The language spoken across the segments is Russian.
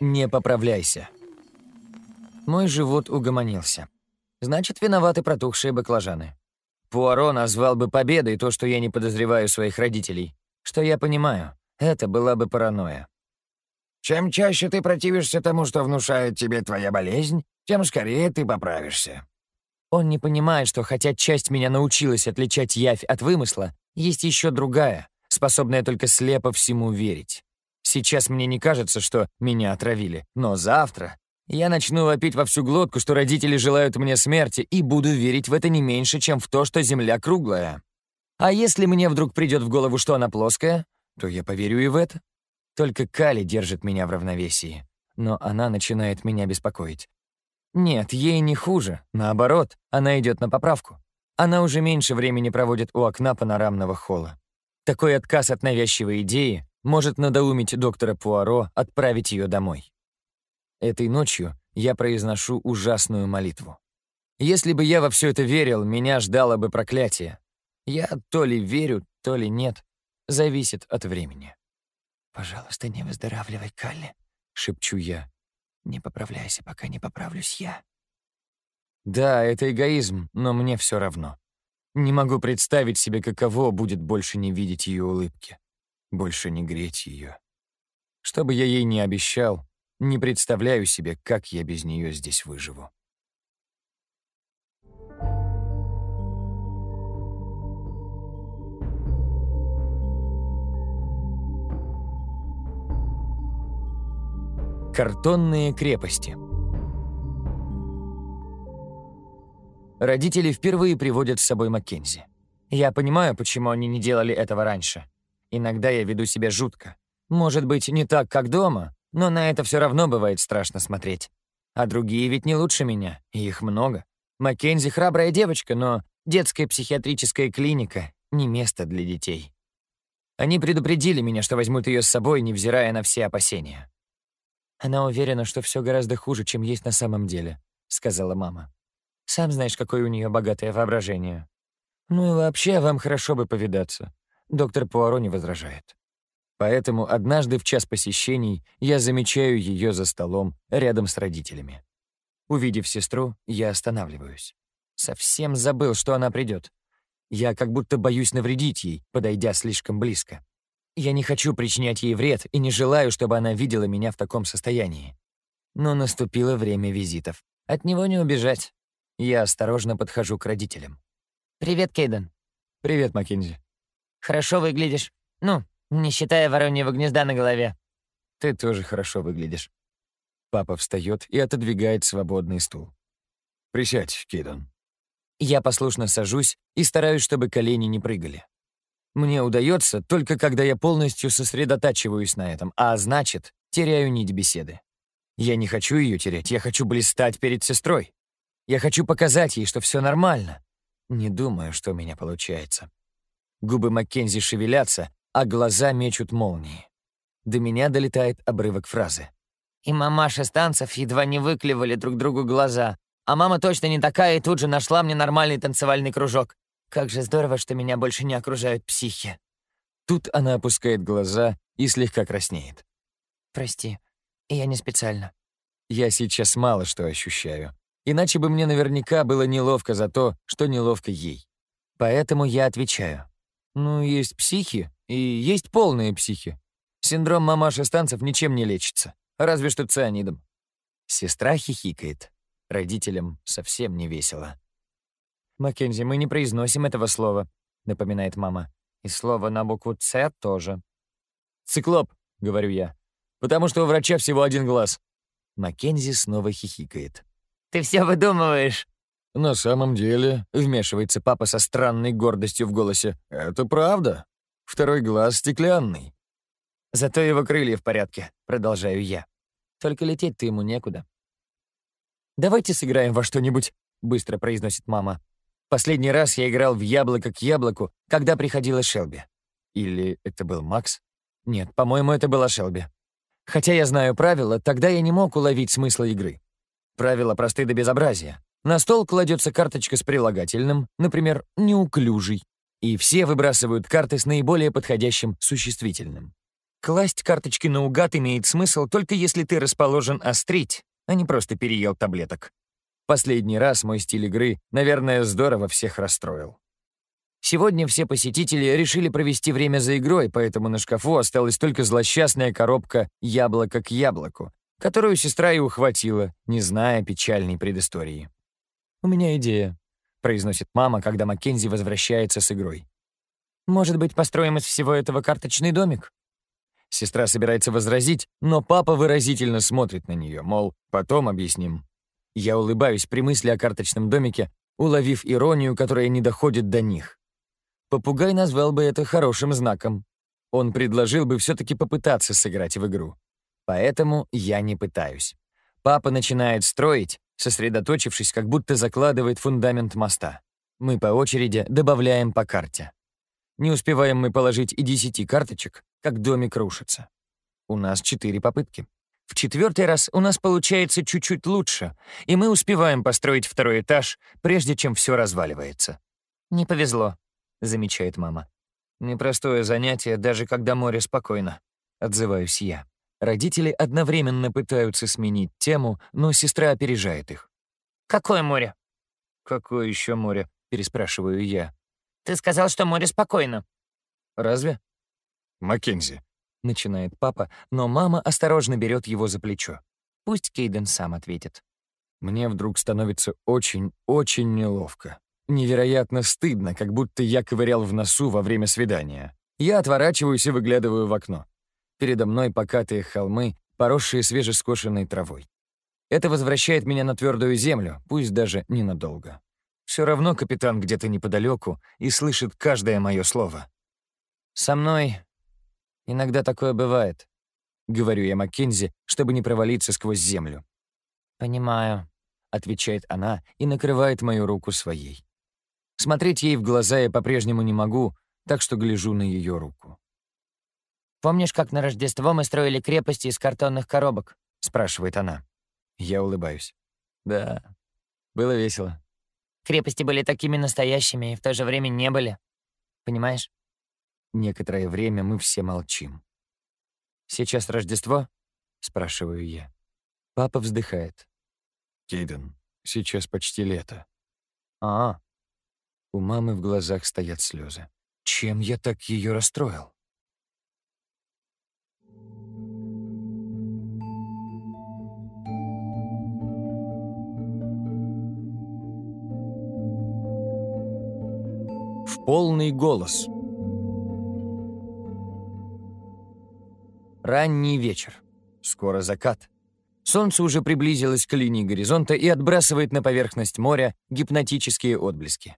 Не поправляйся. Мой живот угомонился. Значит, виноваты протухшие баклажаны. Пуаро назвал бы победой то, что я не подозреваю своих родителей. Что я понимаю, это была бы паранойя. Чем чаще ты противишься тому, что внушает тебе твоя болезнь, тем скорее ты поправишься. Он не понимает, что хотя часть меня научилась отличать явь от вымысла, есть еще другая, способная только слепо всему верить. Сейчас мне не кажется, что меня отравили, но завтра я начну вопить во всю глотку, что родители желают мне смерти, и буду верить в это не меньше, чем в то, что Земля круглая. А если мне вдруг придет в голову, что она плоская, то я поверю и в это. Только Кали держит меня в равновесии. Но она начинает меня беспокоить. Нет, ей не хуже. Наоборот, она идет на поправку. Она уже меньше времени проводит у окна панорамного холла. Такой отказ от навязчивой идеи может надоумить доктора Пуаро отправить ее домой. Этой ночью я произношу ужасную молитву. Если бы я во все это верил, меня ждало бы проклятие. Я то ли верю, то ли нет. Зависит от времени. «Пожалуйста, не выздоравливай, Калли», — шепчу я. «Не поправляйся, пока не поправлюсь я». Да, это эгоизм, но мне все равно. Не могу представить себе, каково будет больше не видеть ее улыбки, больше не греть ее. Что бы я ей не обещал, не представляю себе, как я без нее здесь выживу. Картонные крепости. Родители впервые приводят с собой Маккензи. Я понимаю, почему они не делали этого раньше. Иногда я веду себя жутко. Может быть, не так, как дома, но на это все равно бывает страшно смотреть. А другие ведь не лучше меня, и их много. Маккензи храбрая девочка, но детская психиатрическая клиника — не место для детей. Они предупредили меня, что возьмут ее с собой, невзирая на все опасения. «Она уверена, что все гораздо хуже, чем есть на самом деле», — сказала мама. «Сам знаешь, какое у нее богатое воображение. Ну и вообще, вам хорошо бы повидаться». Доктор Пуаро не возражает. Поэтому однажды в час посещений я замечаю ее за столом рядом с родителями. Увидев сестру, я останавливаюсь. Совсем забыл, что она придет. Я как будто боюсь навредить ей, подойдя слишком близко. Я не хочу причинять ей вред и не желаю, чтобы она видела меня в таком состоянии. Но наступило время визитов. От него не убежать. Я осторожно подхожу к родителям. «Привет, Кейден». «Привет, Маккензи». «Хорошо выглядишь. Ну, не считая вороньего гнезда на голове». «Ты тоже хорошо выглядишь». Папа встает и отодвигает свободный стул. «Присядь, Кейден». Я послушно сажусь и стараюсь, чтобы колени не прыгали. Мне удается только когда я полностью сосредотачиваюсь на этом, а значит, теряю нить беседы. Я не хочу ее терять, я хочу блистать перед сестрой. Я хочу показать ей, что все нормально. Не думаю, что у меня получается. Губы Маккензи шевелятся, а глаза мечут молнии. До меня долетает обрывок фразы. И мамаша с танцев едва не выклевали друг другу глаза. А мама точно не такая и тут же нашла мне нормальный танцевальный кружок. Как же здорово, что меня больше не окружают психи. Тут она опускает глаза и слегка краснеет. Прости, я не специально. Я сейчас мало что ощущаю. Иначе бы мне наверняка было неловко за то, что неловко ей. Поэтому я отвечаю. Ну, есть психи и есть полные психи. Синдром мамаши станцев ничем не лечится, разве что цианидом. Сестра хихикает. Родителям совсем не весело. «Маккензи, мы не произносим этого слова», — напоминает мама. «И слово на букву «Ц» тоже». «Циклоп», — говорю я, «потому что у врача всего один глаз». Маккензи снова хихикает. «Ты все выдумываешь». «На самом деле», — вмешивается папа со странной гордостью в голосе, «это правда. Второй глаз стеклянный». «Зато его крылья в порядке», — продолжаю я. «Только лететь-то ему некуда». «Давайте сыграем во что-нибудь», — быстро произносит мама. Последний раз я играл в яблоко к яблоку, когда приходила Шелби. Или это был Макс? Нет, по-моему, это была Шелби. Хотя я знаю правила, тогда я не мог уловить смысла игры. Правила просты до безобразия. На стол кладется карточка с прилагательным, например, «неуклюжий», и все выбрасывают карты с наиболее подходящим существительным. Класть карточки наугад имеет смысл только если ты расположен острить, а не просто переел таблеток. Последний раз мой стиль игры, наверное, здорово всех расстроил. Сегодня все посетители решили провести время за игрой, поэтому на шкафу осталась только злосчастная коробка «Яблоко к яблоку», которую сестра и ухватила, не зная печальной предыстории. «У меня идея», — произносит мама, когда Маккензи возвращается с игрой. «Может быть, построим из всего этого карточный домик?» Сестра собирается возразить, но папа выразительно смотрит на нее, мол, потом объясним. Я улыбаюсь при мысли о карточном домике, уловив иронию, которая не доходит до них. Попугай назвал бы это хорошим знаком. Он предложил бы все-таки попытаться сыграть в игру. Поэтому я не пытаюсь. Папа начинает строить, сосредоточившись, как будто закладывает фундамент моста. Мы по очереди добавляем по карте. Не успеваем мы положить и десяти карточек, как домик рушится. У нас четыре попытки. В четвертый раз у нас получается чуть-чуть лучше, и мы успеваем построить второй этаж, прежде чем все разваливается. «Не повезло», — замечает мама. «Непростое занятие, даже когда море спокойно», — отзываюсь я. Родители одновременно пытаются сменить тему, но сестра опережает их. «Какое море?» «Какое еще море?» — переспрашиваю я. «Ты сказал, что море спокойно». «Разве?» «Маккензи, начинает папа, но мама осторожно берет его за плечо. Пусть Кейден сам ответит. Мне вдруг становится очень-очень неловко. Невероятно стыдно, как будто я ковырял в носу во время свидания. Я отворачиваюсь и выглядываю в окно. Передо мной покатые холмы, поросшие свежескошенной травой. Это возвращает меня на твердую землю, пусть даже ненадолго. Все равно капитан где-то неподалеку и слышит каждое мое слово. Со мной Иногда такое бывает», — говорю я Маккензи, чтобы не провалиться сквозь землю. «Понимаю», — отвечает она и накрывает мою руку своей. Смотреть ей в глаза я по-прежнему не могу, так что гляжу на ее руку. «Помнишь, как на Рождество мы строили крепости из картонных коробок?» — спрашивает она. Я улыбаюсь. «Да, было весело». «Крепости были такими настоящими и в то же время не были. Понимаешь?» Некоторое время мы все молчим. «Сейчас Рождество?» — спрашиваю я. Папа вздыхает. Кейден, сейчас почти лето. А, у мамы в глазах стоят слезы. Чем я так ее расстроил? Полный голос. Ранний вечер. Скоро закат. Солнце уже приблизилось к линии горизонта и отбрасывает на поверхность моря гипнотические отблески.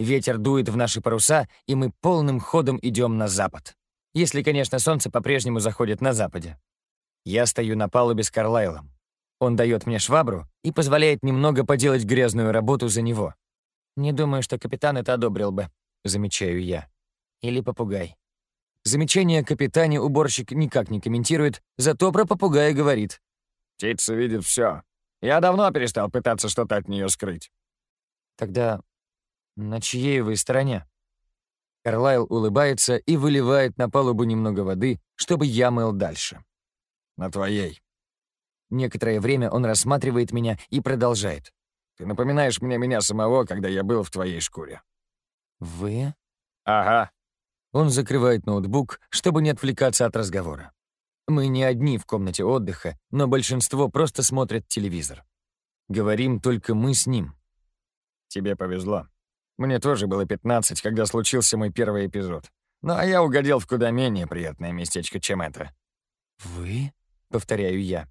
Ветер дует в наши паруса, и мы полным ходом идем на запад. Если, конечно, солнце по-прежнему заходит на западе. Я стою на палубе с Карлайлом. Он дает мне швабру и позволяет немного поделать грязную работу за него. Не думаю, что капитан это одобрил бы, замечаю я. Или попугай. Замечание капитане уборщик никак не комментирует, зато про попугая говорит. «Птица видит все. Я давно перестал пытаться что-то от нее скрыть». «Тогда на чьей вы стороне?» Карлайл улыбается и выливает на палубу немного воды, чтобы я мыл дальше. «На твоей». Некоторое время он рассматривает меня и продолжает. «Ты напоминаешь мне меня самого, когда я был в твоей шкуре». «Вы?» «Ага. Он закрывает ноутбук, чтобы не отвлекаться от разговора. Мы не одни в комнате отдыха, но большинство просто смотрят телевизор. Говорим только мы с ним. Тебе повезло. Мне тоже было 15, когда случился мой первый эпизод. Ну, а я угодил в куда менее приятное местечко, чем это. «Вы?» — повторяю я.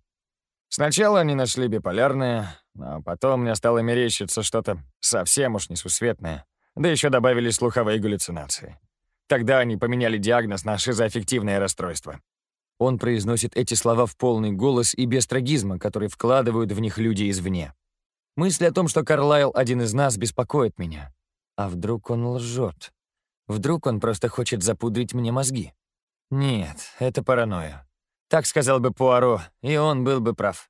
Сначала они нашли биполярное, а потом мне стало мерещиться что-то совсем уж несусветное. Да еще добавили слуховые галлюцинации. Тогда они поменяли диагноз на шизоаффективное расстройство. Он произносит эти слова в полный голос и без трагизма, который вкладывают в них люди извне. Мысль о том, что Карлайл один из нас, беспокоит меня. А вдруг он лжет? Вдруг он просто хочет запудрить мне мозги? Нет, это паранойя. Так сказал бы Пуаро, и он был бы прав.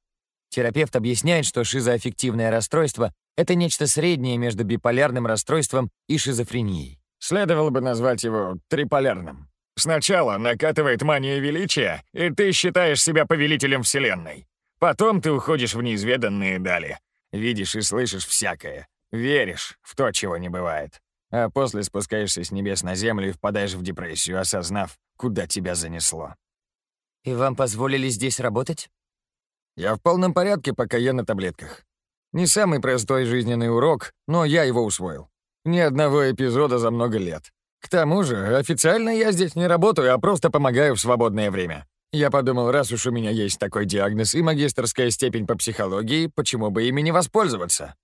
Терапевт объясняет, что шизоаффективное расстройство — это нечто среднее между биполярным расстройством и шизофренией. Следовало бы назвать его триполярным. Сначала накатывает мания величия, и ты считаешь себя повелителем Вселенной. Потом ты уходишь в неизведанные дали. Видишь и слышишь всякое. Веришь в то, чего не бывает. А после спускаешься с небес на землю и впадаешь в депрессию, осознав, куда тебя занесло. «И вам позволили здесь работать?» «Я в полном порядке, пока я на таблетках. Не самый простой жизненный урок, но я его усвоил. Ни одного эпизода за много лет. К тому же, официально я здесь не работаю, а просто помогаю в свободное время. Я подумал, раз уж у меня есть такой диагноз и магистрская степень по психологии, почему бы ими не воспользоваться?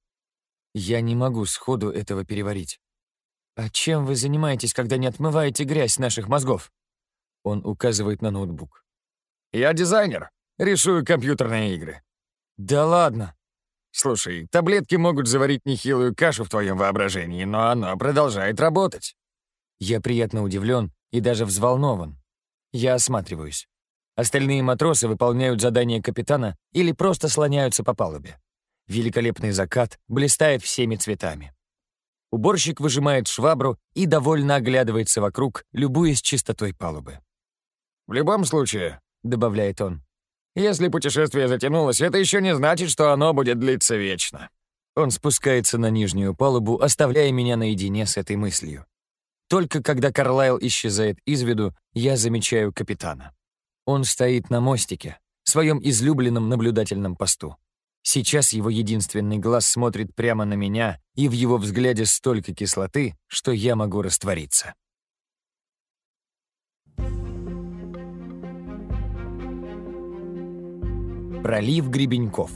Я не могу сходу этого переварить. А чем вы занимаетесь, когда не отмываете грязь наших мозгов? Он указывает на ноутбук. Я дизайнер. Рисую компьютерные игры. Да ладно. Слушай, таблетки могут заварить нехилую кашу в твоем воображении, но оно продолжает работать. Я приятно удивлен и даже взволнован. Я осматриваюсь. Остальные матросы выполняют задание капитана или просто слоняются по палубе. Великолепный закат блистает всеми цветами. Уборщик выжимает швабру и довольно оглядывается вокруг, любуясь чистотой палубы. «В любом случае», — добавляет он, «если путешествие затянулось, это еще не значит, что оно будет длиться вечно». Он спускается на нижнюю палубу, оставляя меня наедине с этой мыслью. Только когда Карлайл исчезает из виду, я замечаю капитана. Он стоит на мостике, своем излюбленном наблюдательном посту. Сейчас его единственный глаз смотрит прямо на меня, и в его взгляде столько кислоты, что я могу раствориться. Пролив Гребеньков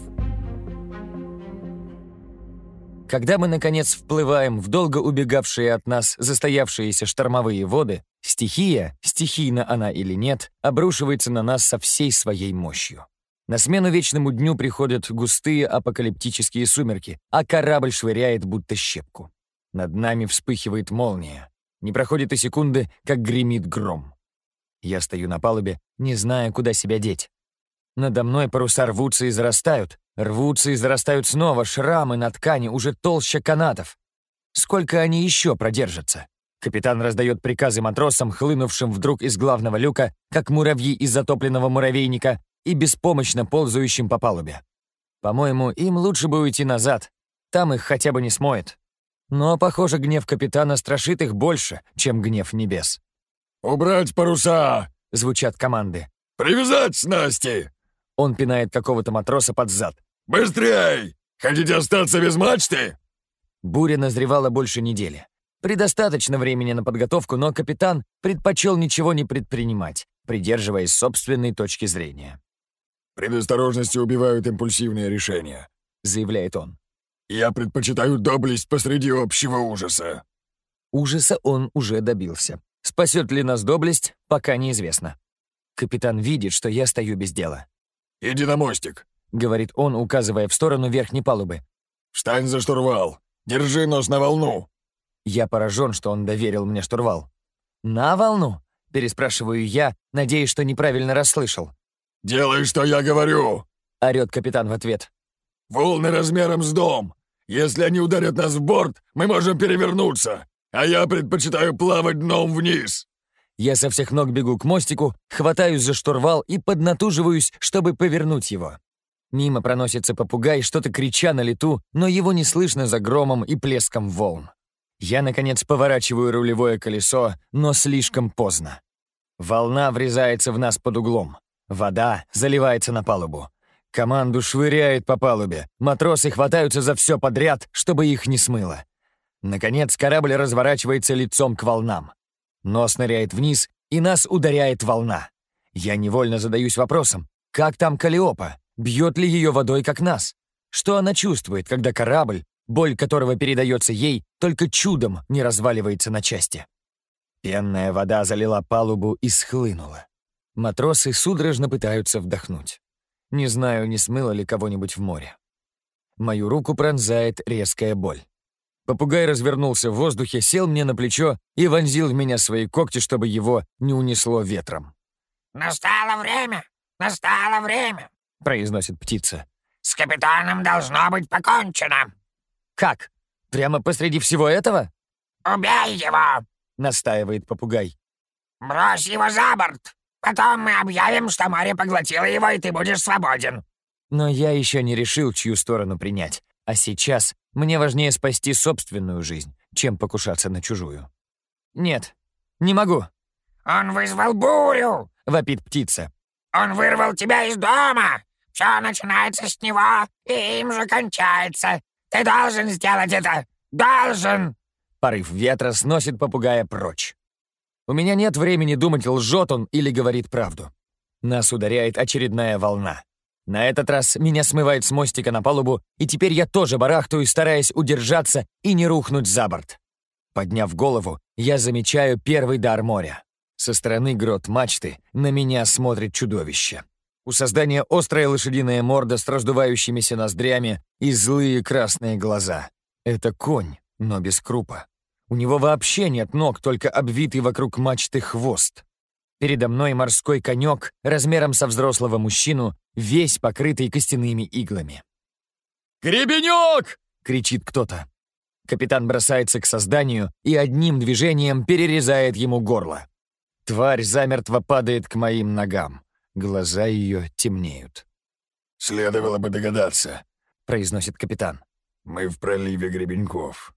когда мы, наконец, вплываем в долго убегавшие от нас застоявшиеся штормовые воды, стихия, стихийно она или нет, обрушивается на нас со всей своей мощью. На смену вечному дню приходят густые апокалиптические сумерки, а корабль швыряет будто щепку. Над нами вспыхивает молния. Не проходит и секунды, как гремит гром. Я стою на палубе, не зная, куда себя деть. Надо мной паруса рвутся и зарастают, Рвутся и зарастают снова шрамы на ткани уже толще канатов. Сколько они еще продержатся? Капитан раздает приказы матросам, хлынувшим вдруг из главного люка, как муравьи из затопленного муравейника, и беспомощно ползающим по палубе. По-моему, им лучше бы уйти назад. Там их хотя бы не смоет. Но, похоже, гнев капитана страшит их больше, чем гнев небес. «Убрать паруса!» — звучат команды. «Привязать снасти!» Он пинает какого-то матроса под зад. «Быстрей! Хотите остаться без мачты?» Буря назревала больше недели. Предостаточно времени на подготовку, но капитан предпочел ничего не предпринимать, придерживаясь собственной точки зрения. «Предосторожности убивают импульсивные решения», — заявляет он. «Я предпочитаю доблесть посреди общего ужаса». Ужаса он уже добился. Спасет ли нас доблесть, пока неизвестно. Капитан видит, что я стою без дела. «Иди на мостик», — говорит он, указывая в сторону верхней палубы. «Встань за штурвал! Держи нос на волну!» Я поражен, что он доверил мне штурвал. «На волну?» — переспрашиваю я, надеясь, что неправильно расслышал. «Делай, что я говорю!» — орёт капитан в ответ. «Волны размером с дом! Если они ударят нас в борт, мы можем перевернуться, а я предпочитаю плавать дном вниз!» Я со всех ног бегу к мостику, хватаюсь за штурвал и поднатуживаюсь, чтобы повернуть его. Мимо проносится попугай, что-то крича на лету, но его не слышно за громом и плеском волн. Я, наконец, поворачиваю рулевое колесо, но слишком поздно. Волна врезается в нас под углом. Вода заливается на палубу. Команду швыряет по палубе. Матросы хватаются за все подряд, чтобы их не смыло. Наконец, корабль разворачивается лицом к волнам. Нос ныряет вниз, и нас ударяет волна. Я невольно задаюсь вопросом, как там Калиопа? Бьет ли ее водой, как нас? Что она чувствует, когда корабль, боль которого передается ей, только чудом не разваливается на части? Пенная вода залила палубу и схлынула. Матросы судорожно пытаются вдохнуть. Не знаю, не смыло ли кого-нибудь в море. Мою руку пронзает резкая боль. Попугай развернулся в воздухе, сел мне на плечо и вонзил в меня свои когти, чтобы его не унесло ветром. «Настало время! Настало время!» — произносит птица. «С капитаном должно быть покончено!» «Как? Прямо посреди всего этого?» «Убей его!» — настаивает попугай. Брось его за борт. Потом мы объявим, что море поглотило его, и ты будешь свободен». Но я еще не решил, чью сторону принять. А сейчас мне важнее спасти собственную жизнь, чем покушаться на чужую. «Нет, не могу», «Он вызвал бурю!» — вопит птица. «Он вырвал тебя из дома! Все начинается с него, и им же кончается! Ты должен сделать это! Должен!» Порыв ветра сносит попугая прочь. У меня нет времени думать, лжет он или говорит правду. Нас ударяет очередная волна. На этот раз меня смывает с мостика на палубу, и теперь я тоже барахтаю, стараясь удержаться и не рухнуть за борт. Подняв голову, я замечаю первый дар моря. Со стороны грот мачты на меня смотрит чудовище. У создания острая лошадиная морда с раздувающимися ноздрями и злые красные глаза. Это конь, но без крупа. У него вообще нет ног, только обвитый вокруг мачты хвост. Передо мной морской конек размером со взрослого мужчину, весь покрытый костяными иглами. «Гребенек!» — кричит кто-то. Капитан бросается к созданию и одним движением перерезает ему горло. Тварь замертво падает к моим ногам. Глаза ее темнеют. «Следовало бы догадаться», — произносит капитан. «Мы в проливе Гребеньков».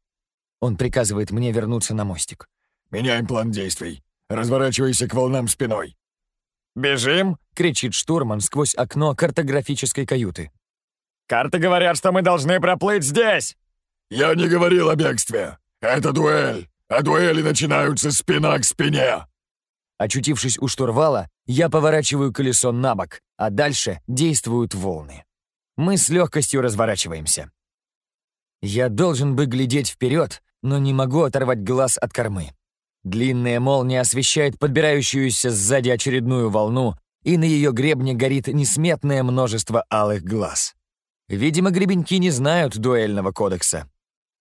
Он приказывает мне вернуться на мостик. «Меняем план действий. Разворачивайся к волнам спиной». «Бежим!» — кричит штурман сквозь окно картографической каюты. «Карты говорят, что мы должны проплыть здесь!» «Я не говорил о бегстве. Это дуэль, а дуэли начинаются спина к спине!» Очутившись у штурвала, я поворачиваю колесо на бок, а дальше действуют волны. Мы с легкостью разворачиваемся. Я должен бы глядеть вперед, но не могу оторвать глаз от кормы. Длинная молния освещает подбирающуюся сзади очередную волну, и на ее гребне горит несметное множество алых глаз. Видимо, гребеньки не знают дуэльного кодекса.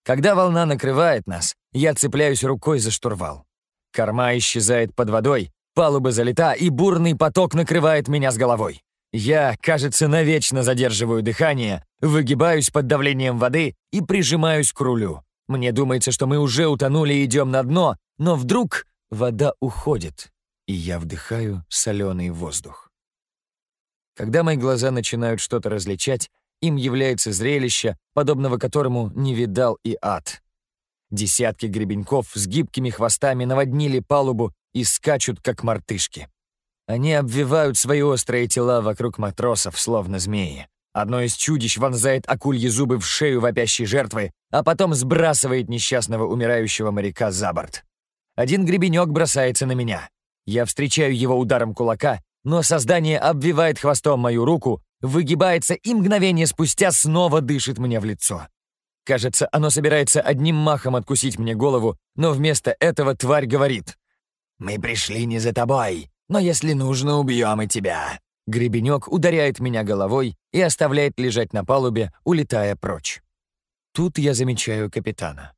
Когда волна накрывает нас, я цепляюсь рукой за штурвал. Корма исчезает под водой, палуба залита, и бурный поток накрывает меня с головой. Я, кажется, навечно задерживаю дыхание, выгибаюсь под давлением воды и прижимаюсь к рулю. Мне думается, что мы уже утонули и идем на дно, но вдруг вода уходит, и я вдыхаю соленый воздух. Когда мои глаза начинают что-то различать, им является зрелище, подобного которому не видал и ад. Десятки гребеньков с гибкими хвостами наводнили палубу и скачут, как мартышки. Они обвивают свои острые тела вокруг матросов, словно змеи. Одно из чудищ вонзает акульи зубы в шею вопящей жертвы, а потом сбрасывает несчастного умирающего моряка за борт. Один гребенек бросается на меня. Я встречаю его ударом кулака, но создание обвивает хвостом мою руку, выгибается и мгновение спустя снова дышит мне в лицо. Кажется, оно собирается одним махом откусить мне голову, но вместо этого тварь говорит. «Мы пришли не за тобой, но если нужно, убьем и тебя». Гребенек ударяет меня головой и оставляет лежать на палубе, улетая прочь. Тут я замечаю капитана.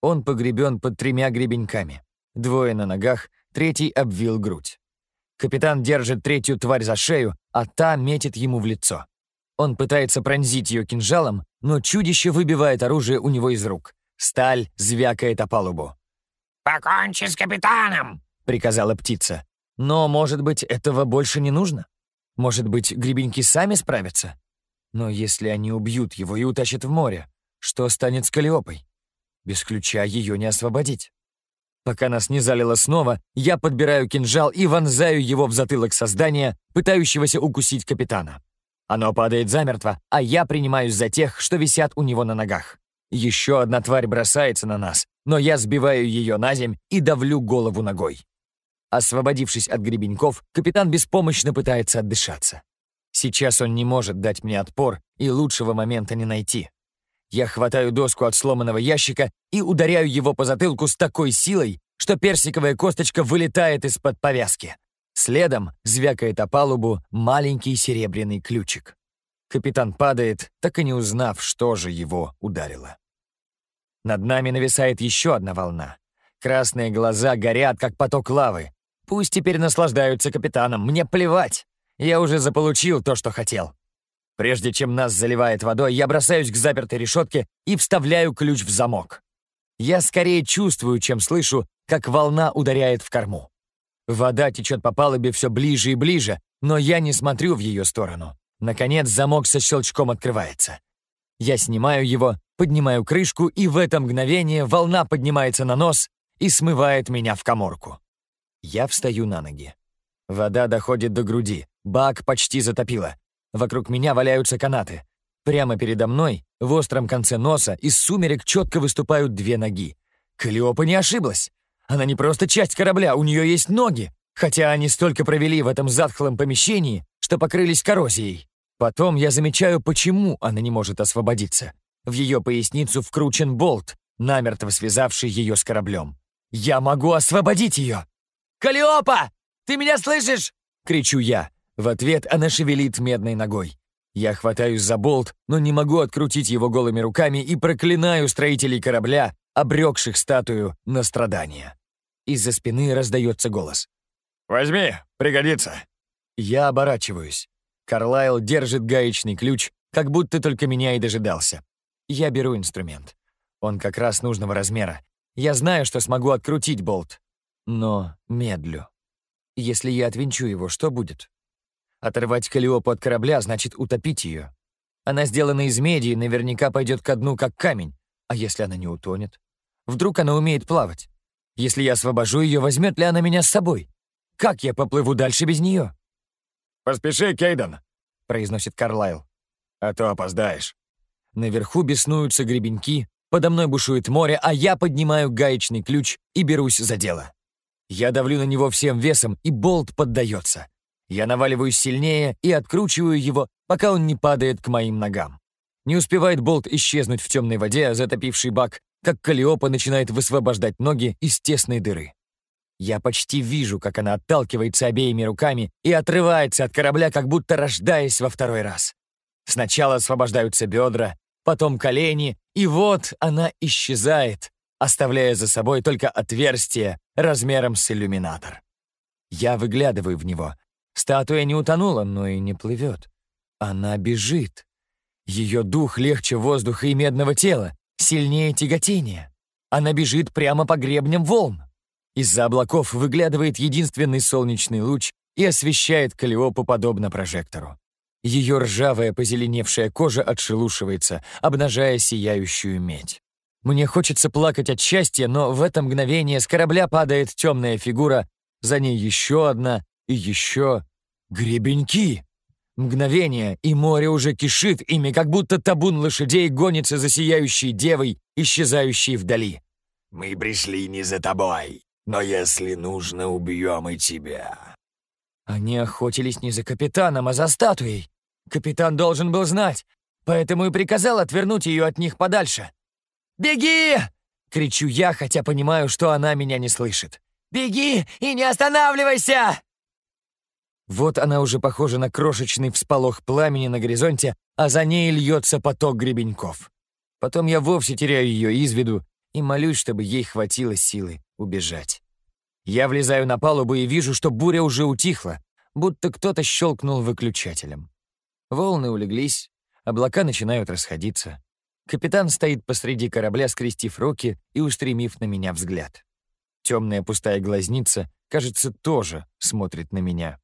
Он погребен под тремя гребеньками. Двое на ногах, третий обвил грудь. Капитан держит третью тварь за шею, а та метит ему в лицо. Он пытается пронзить ее кинжалом, но чудище выбивает оружие у него из рук. Сталь звякает о палубу. «Покончи с капитаном!» — приказала птица. «Но, может быть, этого больше не нужно? Может быть, гребеньки сами справятся? Но если они убьют его и утащат в море, что станет с Калиопой? Без ключа ее не освободить». Пока нас не залило снова, я подбираю кинжал и вонзаю его в затылок создания, пытающегося укусить капитана. Оно падает замертво, а я принимаюсь за тех, что висят у него на ногах. Еще одна тварь бросается на нас, но я сбиваю ее на земь и давлю голову ногой. Освободившись от гребеньков, капитан беспомощно пытается отдышаться. Сейчас он не может дать мне отпор, и лучшего момента не найти. Я хватаю доску от сломанного ящика и ударяю его по затылку с такой силой, что персиковая косточка вылетает из-под повязки. Следом звякает о палубу маленький серебряный ключик. Капитан падает, так и не узнав, что же его ударило. Над нами нависает еще одна волна. Красные глаза горят, как поток лавы. Пусть теперь наслаждаются капитаном, мне плевать. Я уже заполучил то, что хотел. Прежде чем нас заливает водой, я бросаюсь к запертой решетке и вставляю ключ в замок. Я скорее чувствую, чем слышу, как волна ударяет в корму. Вода течет по палубе все ближе и ближе, но я не смотрю в ее сторону. Наконец замок со щелчком открывается. Я снимаю его, поднимаю крышку, и в это мгновение волна поднимается на нос и смывает меня в коморку. Я встаю на ноги. Вода доходит до груди, бак почти затопило. Вокруг меня валяются канаты. Прямо передо мной, в остром конце носа, из сумерек четко выступают две ноги. Калиопа не ошиблась. Она не просто часть корабля, у нее есть ноги, хотя они столько провели в этом затхлом помещении, что покрылись коррозией. Потом я замечаю, почему она не может освободиться. В ее поясницу вкручен болт, намертво связавший ее с кораблем. Я могу освободить ее! «Калиопа! Ты меня слышишь?» — кричу я. В ответ она шевелит медной ногой. Я хватаюсь за болт, но не могу открутить его голыми руками и проклинаю строителей корабля, обрекших статую на страдания. Из-за спины раздается голос. «Возьми, пригодится». Я оборачиваюсь. Карлайл держит гаечный ключ, как будто только меня и дожидался. Я беру инструмент. Он как раз нужного размера. Я знаю, что смогу открутить болт. Но медлю. Если я отвинчу его, что будет? Оторвать Калиопу от корабля значит утопить ее. Она сделана из меди и наверняка пойдет ко дну, как камень. А если она не утонет? Вдруг она умеет плавать? Если я освобожу ее, возьмет ли она меня с собой? Как я поплыву дальше без нее? «Поспеши, Кейден», — произносит Карлайл. «А то опоздаешь». Наверху беснуются гребеньки, подо мной бушует море, а я поднимаю гаечный ключ и берусь за дело. Я давлю на него всем весом, и болт поддается. Я наваливаюсь сильнее и откручиваю его, пока он не падает к моим ногам. Не успевает болт исчезнуть в темной воде, затопивший бак, как Калиопа начинает высвобождать ноги из тесной дыры. Я почти вижу, как она отталкивается обеими руками и отрывается от корабля, как будто рождаясь во второй раз. Сначала освобождаются бедра, потом колени, и вот она исчезает, оставляя за собой только отверстие размером с иллюминатор. Я выглядываю в него. Статуя не утонула, но и не плывет. Она бежит. Ее дух легче воздуха и медного тела, сильнее тяготения. Она бежит прямо по гребням волн. Из-за облаков выглядывает единственный солнечный луч и освещает Калиопу подобно прожектору. Ее ржавая позеленевшая кожа отшелушивается, обнажая сияющую медь. Мне хочется плакать от счастья, но в это мгновение с корабля падает темная фигура, за ней еще одна и еще... Гребеньки! Мгновение, и море уже кишит ими, как будто табун лошадей гонится за сияющей девой, исчезающей вдали. «Мы пришли не за тобой», но если нужно, убьем и тебя». Они охотились не за капитаном, а за статуей. Капитан должен был знать, поэтому и приказал отвернуть ее от них подальше. «Беги!» — кричу я, хотя понимаю, что она меня не слышит. «Беги и не останавливайся!» Вот она уже похожа на крошечный всполох пламени на горизонте, а за ней льется поток гребеньков. Потом я вовсе теряю ее из виду и молюсь, чтобы ей хватило силы убежать. Я влезаю на палубу и вижу, что буря уже утихла, будто кто-то щелкнул выключателем. Волны улеглись, облака начинают расходиться. Капитан стоит посреди корабля, скрестив руки и устремив на меня взгляд. Темная пустая глазница, кажется, тоже смотрит на меня.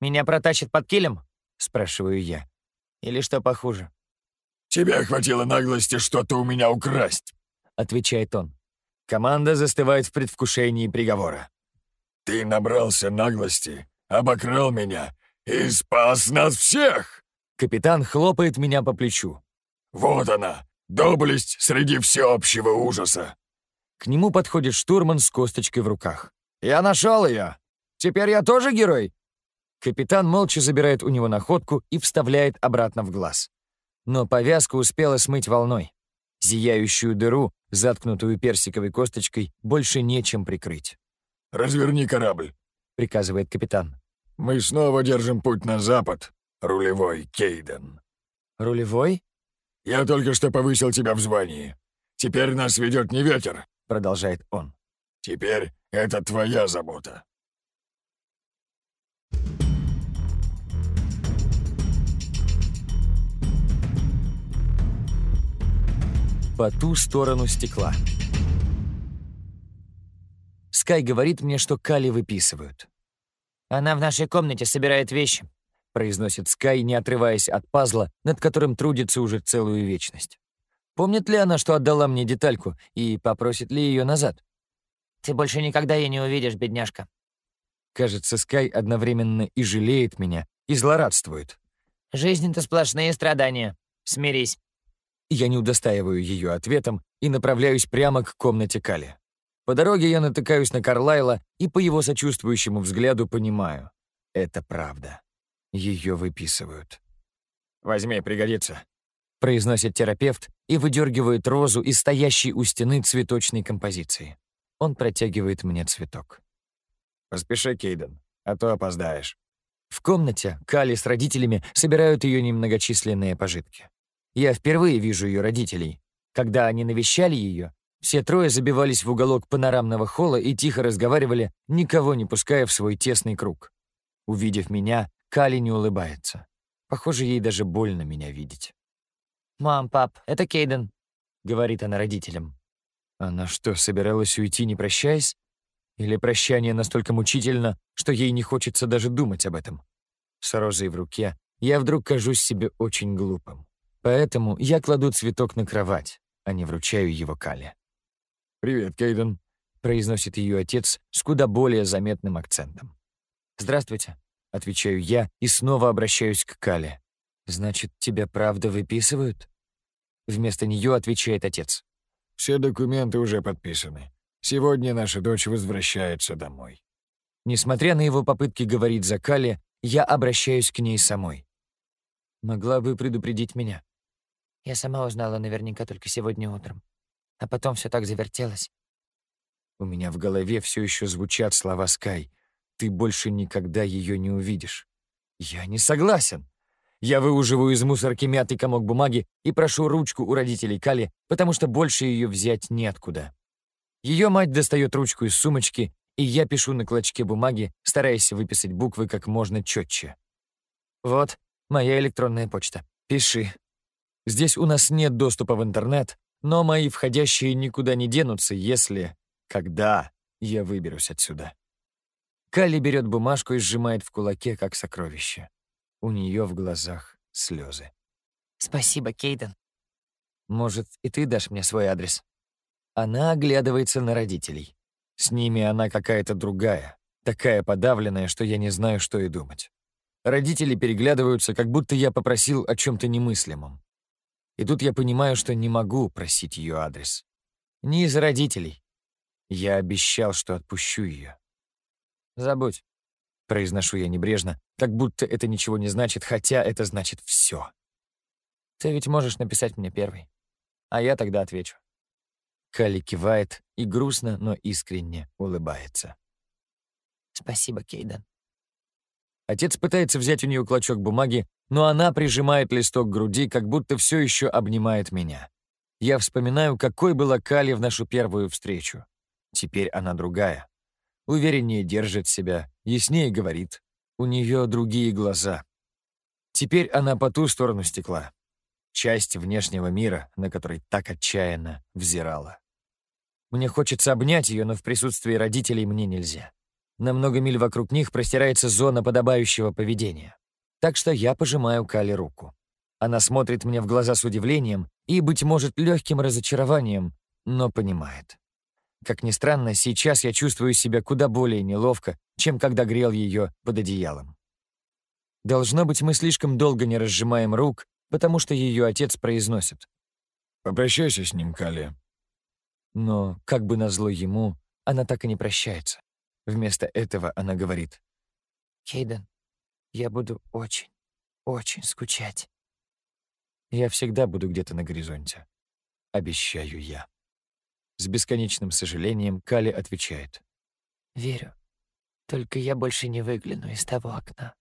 «Меня протащит под килем?» — спрашиваю я. «Или что похуже?» «Тебе хватило наглости что-то у меня украсть», — отвечает он. Команда застывает в предвкушении приговора. «Ты набрался наглости, обокрал меня и спас нас всех!» Капитан хлопает меня по плечу. «Вот она, доблесть среди всеобщего ужаса!» К нему подходит штурман с косточкой в руках. «Я нашел ее! Теперь я тоже герой!» Капитан молча забирает у него находку и вставляет обратно в глаз. Но повязку успела смыть волной. Зияющую дыру Заткнутую персиковой косточкой больше нечем прикрыть. «Разверни корабль», — приказывает капитан. «Мы снова держим путь на запад, рулевой Кейден». «Рулевой?» «Я только что повысил тебя в звании. Теперь нас ведет не ветер», — продолжает он. «Теперь это твоя забота». по ту сторону стекла. Скай говорит мне, что Кали выписывают. «Она в нашей комнате собирает вещи», — произносит Скай, не отрываясь от пазла, над которым трудится уже целую вечность. Помнит ли она, что отдала мне детальку, и попросит ли ее назад? «Ты больше никогда ее не увидишь, бедняжка». Кажется, Скай одновременно и жалеет меня, и злорадствует. «Жизнь — это сплошные страдания. Смирись». Я не удостаиваю ее ответом и направляюсь прямо к комнате Кали. По дороге я натыкаюсь на Карлайла и по его сочувствующему взгляду понимаю. Это правда. Ее выписывают. «Возьми, пригодится», — произносит терапевт и выдергивает розу из стоящей у стены цветочной композиции. Он протягивает мне цветок. «Поспеши, Кейден, а то опоздаешь». В комнате Кали с родителями собирают ее немногочисленные пожитки. Я впервые вижу ее родителей. Когда они навещали ее, все трое забивались в уголок панорамного холла и тихо разговаривали, никого не пуская в свой тесный круг. Увидев меня, Кали не улыбается. Похоже, ей даже больно меня видеть. «Мам, пап, это Кейден», — говорит она родителям. Она что, собиралась уйти, не прощаясь? Или прощание настолько мучительно, что ей не хочется даже думать об этом? С розой в руке я вдруг кажусь себе очень глупым. Поэтому я кладу цветок на кровать, а не вручаю его Кале. «Привет, Кейден», — произносит ее отец с куда более заметным акцентом. «Здравствуйте», — отвечаю я и снова обращаюсь к Кале. «Значит, тебя правда выписывают?» Вместо нее отвечает отец. «Все документы уже подписаны. Сегодня наша дочь возвращается домой». Несмотря на его попытки говорить за Кали, я обращаюсь к ней самой. «Могла бы предупредить меня?» Я сама узнала наверняка только сегодня утром. А потом все так завертелось. У меня в голове все еще звучат слова Скай. Ты больше никогда ее не увидишь. Я не согласен. Я выуживаю из мусорки мятый комок бумаги и прошу ручку у родителей Кали, потому что больше ее взять неоткуда. Ее мать достает ручку из сумочки, и я пишу на клочке бумаги, стараясь выписать буквы как можно четче. Вот моя электронная почта. Пиши. Здесь у нас нет доступа в интернет, но мои входящие никуда не денутся, если... Когда я выберусь отсюда. Калли берет бумажку и сжимает в кулаке, как сокровище. У нее в глазах слезы. «Спасибо, Кейден». «Может, и ты дашь мне свой адрес?» Она оглядывается на родителей. С ними она какая-то другая, такая подавленная, что я не знаю, что и думать. Родители переглядываются, как будто я попросил о чем то немыслимом. И тут я понимаю, что не могу просить ее адрес. Не из родителей. Я обещал, что отпущу ее. «Забудь», — произношу я небрежно, как будто это ничего не значит, хотя это значит все. «Ты ведь можешь написать мне первый, а я тогда отвечу». Калли кивает и грустно, но искренне улыбается. «Спасибо, Кейден». Отец пытается взять у нее клочок бумаги, но она прижимает листок к груди, как будто все еще обнимает меня. Я вспоминаю, какой была Кали в нашу первую встречу. Теперь она другая. Увереннее держит себя, яснее говорит. У нее другие глаза. Теперь она по ту сторону стекла. Часть внешнего мира, на который так отчаянно взирала. Мне хочется обнять ее, но в присутствии родителей мне нельзя. На много миль вокруг них простирается зона подобающего поведения. Так что я пожимаю Кали руку. Она смотрит мне в глаза с удивлением и, быть может, легким разочарованием, но понимает. Как ни странно, сейчас я чувствую себя куда более неловко, чем когда грел ее под одеялом. Должно быть, мы слишком долго не разжимаем рук, потому что ее отец произносит. «Попрощайся с ним, Кали». Но, как бы назло ему, она так и не прощается. Вместо этого она говорит. «Кейден, я буду очень, очень скучать». Я всегда буду где-то на горизонте. Обещаю я. С бесконечным сожалением Кали отвечает. «Верю. Только я больше не выгляну из того окна».